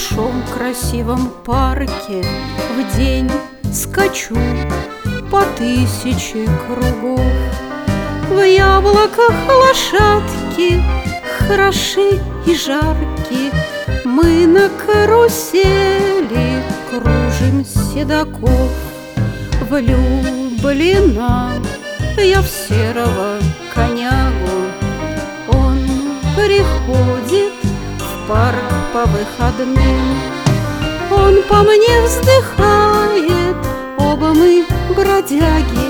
Большом красивом парке В день скачу по тысяче кругов. В яблоках лошадки хороши и жарки. Мы на карусели кружим седаков. Влюблена я в серого конягу. Он приходит парк по выходным. Он по мне вздыхает, оба мы бродяги.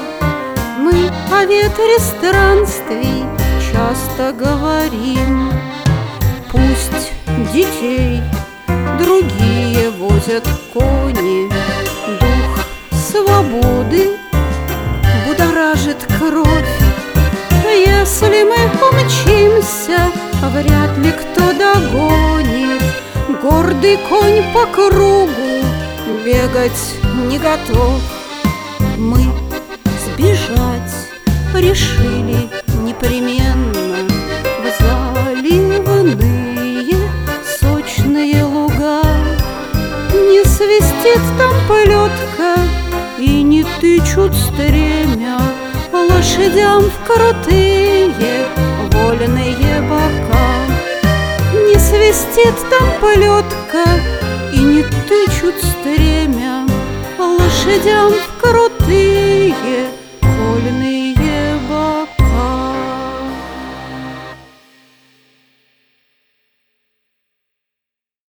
Мы о ветре странствий часто говорим. Пусть детей другие возят кони. Дух свободы будоражит кровь. Если мы умчимся, Гордый конь по кругу бегать не готов. Мы сбежать решили непременно. В заливные сочные луга. Не свистит там плетка и не тычут стремя Лошадям в крутые Свистит там полетка и не тычут стремя Лошадям в крутые